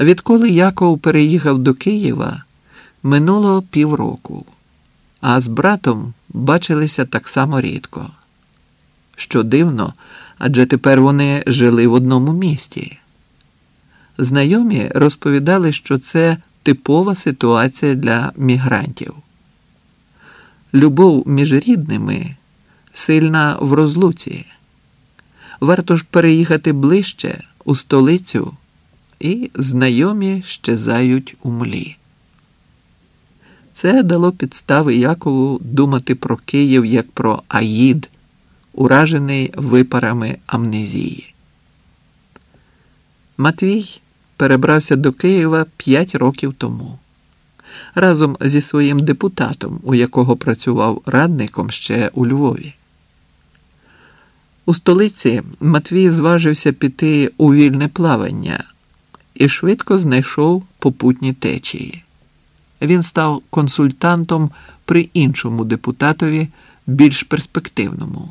Відколи Яков переїхав до Києва, минуло півроку, а з братом бачилися так само рідко. Що дивно, адже тепер вони жили в одному місті. Знайомі розповідали, що це типова ситуація для мігрантів. Любов між рідними сильна в розлуці. Варто ж переїхати ближче у столицю, і знайомі щезають у млі. Це дало підстави Якову думати про Київ як про Аїд, уражений випарами амнезії. Матвій перебрався до Києва п'ять років тому разом зі своїм депутатом, у якого працював радником ще у Львові. У столиці Матвій зважився піти у вільне плавання і швидко знайшов попутні течії. Він став консультантом при іншому депутатові, більш перспективному.